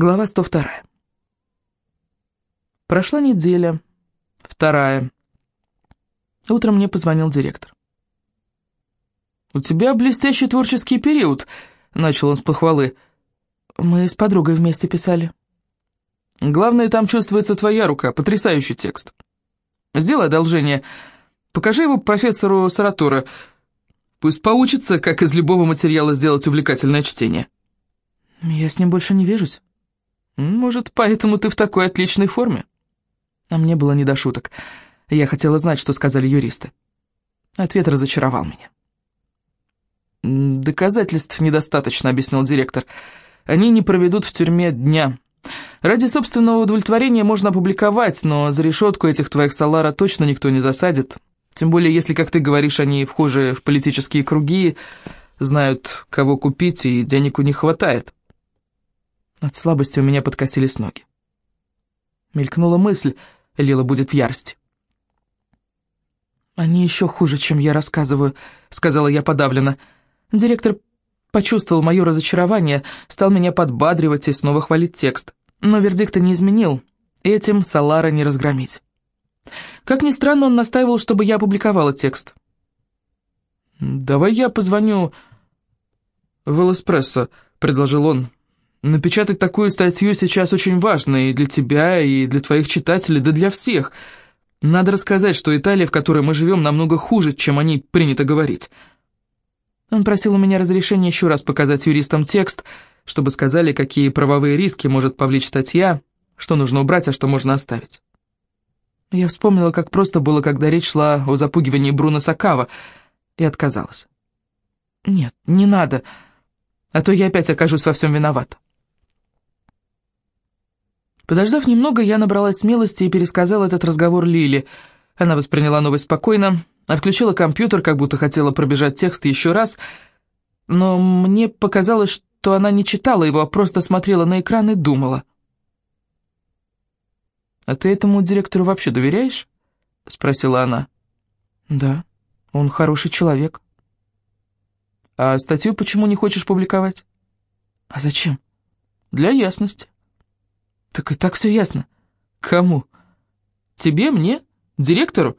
Глава 102. Прошла неделя, вторая. Утром мне позвонил директор. «У тебя блестящий творческий период», — начал он с похвалы. «Мы с подругой вместе писали». «Главное, там чувствуется твоя рука, потрясающий текст. Сделай одолжение, покажи его профессору Саратура. Пусть поучится, как из любого материала сделать увлекательное чтение». «Я с ним больше не вижусь». «Может, поэтому ты в такой отличной форме?» А мне было не до шуток. Я хотела знать, что сказали юристы. Ответ разочаровал меня. «Доказательств недостаточно», — объяснил директор. «Они не проведут в тюрьме дня. Ради собственного удовлетворения можно опубликовать, но за решетку этих твоих Салара точно никто не засадит. Тем более, если, как ты говоришь, они вхожи в политические круги, знают, кого купить, и денег у них хватает». От слабости у меня подкосились ноги. Мелькнула мысль, Лила будет в ярости. «Они еще хуже, чем я рассказываю», — сказала я подавленно. Директор почувствовал мое разочарование, стал меня подбадривать и снова хвалить текст. Но вердикта не изменил, этим Салара не разгромить. Как ни странно, он настаивал, чтобы я опубликовала текст. «Давай я позвоню в Элэспрессо», — предложил он. Напечатать такую статью сейчас очень важно и для тебя, и для твоих читателей, да для всех. Надо рассказать, что Италия, в которой мы живем, намного хуже, чем они принято говорить. Он просил у меня разрешения еще раз показать юристам текст, чтобы сказали, какие правовые риски может повлечь статья, что нужно убрать, а что можно оставить. Я вспомнила, как просто было, когда речь шла о запугивании Бруно Сакава, и отказалась. «Нет, не надо, а то я опять окажусь во всем виновата». Подождав немного, я набралась смелости и пересказала этот разговор Лиле. Она восприняла новость спокойно, отключила компьютер, как будто хотела пробежать текст еще раз, но мне показалось, что она не читала его, а просто смотрела на экран и думала. «А ты этому директору вообще доверяешь?» — спросила она. «Да, он хороший человек». «А статью почему не хочешь публиковать?» «А зачем?» «Для ясности». Так и так все ясно. Кому? Тебе, мне? Директору?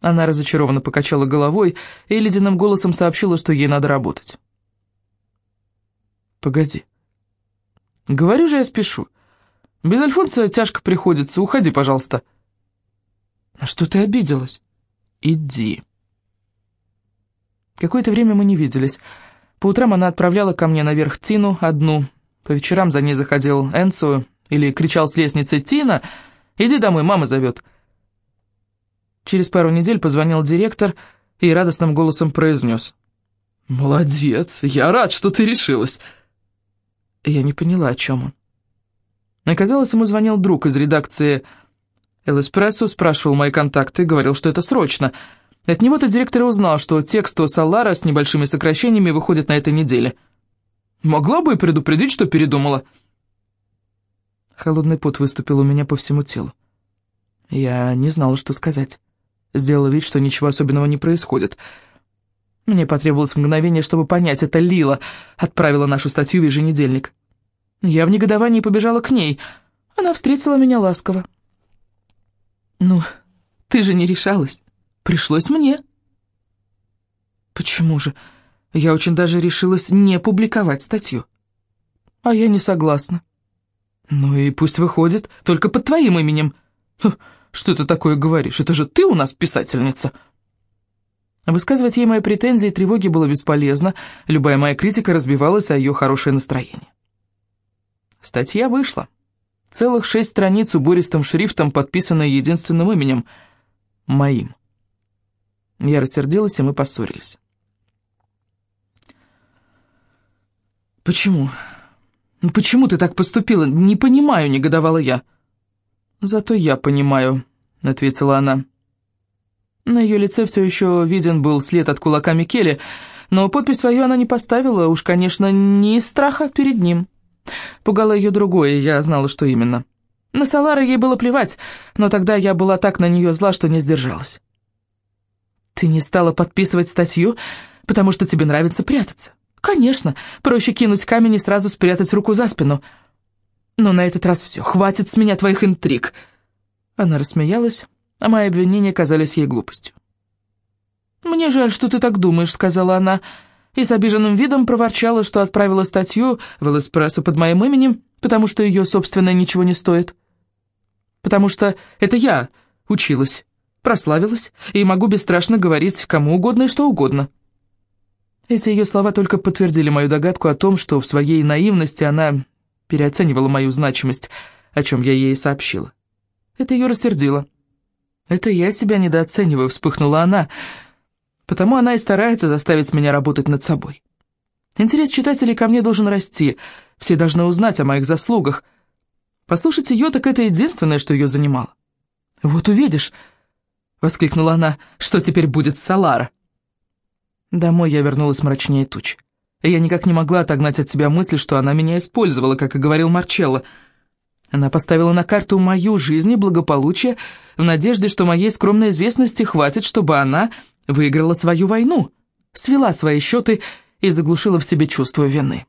Она разочарованно покачала головой и ледяным голосом сообщила, что ей надо работать. Погоди. Говорю же, я спешу. Без Альфонса тяжко приходится. Уходи, пожалуйста. На что ты обиделась? Иди. Какое-то время мы не виделись. По утрам она отправляла ко мне наверх Тину одну, по вечерам за ней заходил Энсо или кричал с лестницы «Тина, иди домой, мама зовет». Через пару недель позвонил директор и радостным голосом произнес. «Молодец, я рад, что ты решилась». Я не поняла, о чем он. Оказалось, ему звонил друг из редакции «Эл Эспрессо», спрашивал мои контакты, говорил, что это срочно. От него-то директор узнал, что текст у Салара с небольшими сокращениями выходит на этой неделе. Могла бы и предупредить, что передумала». Холодный пот выступил у меня по всему телу. Я не знала, что сказать. Сделала вид, что ничего особенного не происходит. Мне потребовалось мгновение, чтобы понять, это Лила отправила нашу статью в еженедельник. Я в негодовании побежала к ней. Она встретила меня ласково. «Ну, ты же не решалась. Пришлось мне». «Почему же?» Я очень даже решилась не публиковать статью. А я не согласна. Ну и пусть выходит, только под твоим именем. Что ты такое говоришь? Это же ты у нас писательница. Высказывать ей мои претензии и тревоги было бесполезно. Любая моя критика разбивалась о ее хорошее настроение. Статья вышла. Целых шесть страниц убористым шрифтом, подписанная единственным именем — моим. Я рассердилась, и мы поссорились. «Почему? Ну, почему ты так поступила? Не понимаю», — негодовала я. «Зато я понимаю», — ответила она. На ее лице все еще виден был след от кулака Микеле, но подпись свою она не поставила, уж, конечно, не из страха перед ним. Пугало ее другое, я знала, что именно. На Салара ей было плевать, но тогда я была так на нее зла, что не сдержалась. «Ты не стала подписывать статью, потому что тебе нравится прятаться?» «Конечно, проще кинуть камень и сразу спрятать руку за спину. Но на этот раз все, хватит с меня твоих интриг!» Она рассмеялась, а мои обвинения казались ей глупостью. «Мне жаль, что ты так думаешь», — сказала она, и с обиженным видом проворчала, что отправила статью в «Элэспрессо» под моим именем, потому что ее собственное ничего не стоит. «Потому что это я училась, прославилась, и могу бесстрашно говорить кому угодно и что угодно». Эти ее слова только подтвердили мою догадку о том, что в своей наивности она переоценивала мою значимость, о чем я ей сообщила. Это ее рассердило. «Это я себя недооцениваю», — вспыхнула она, — Потому она и старается заставить меня работать над собой. Интерес читателей ко мне должен расти, все должны узнать о моих заслугах. Послушать ее, так это единственное, что ее занимало. «Вот увидишь», — воскликнула она, — «что теперь будет с Салара». Домой я вернулась мрачнее туч. Я никак не могла отогнать от себя мысль, что она меня использовала, как и говорил Марчелло. Она поставила на карту мою жизнь и благополучие в надежде, что моей скромной известности хватит, чтобы она выиграла свою войну, свела свои счеты и заглушила в себе чувство вины.